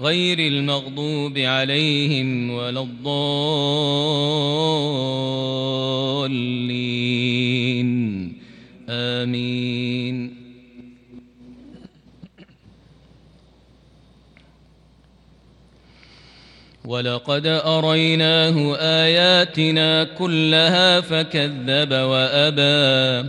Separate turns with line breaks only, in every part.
غير المغضوب عليهم ولا الضالين. آمين. ولقد أريناه آياتنا كلها فكذب وأبى.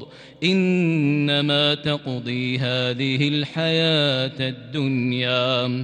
إنما تقضي هذه الحياة الدنيا.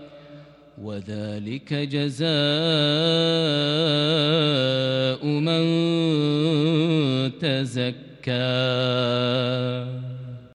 وذلك جزاء من تزكى.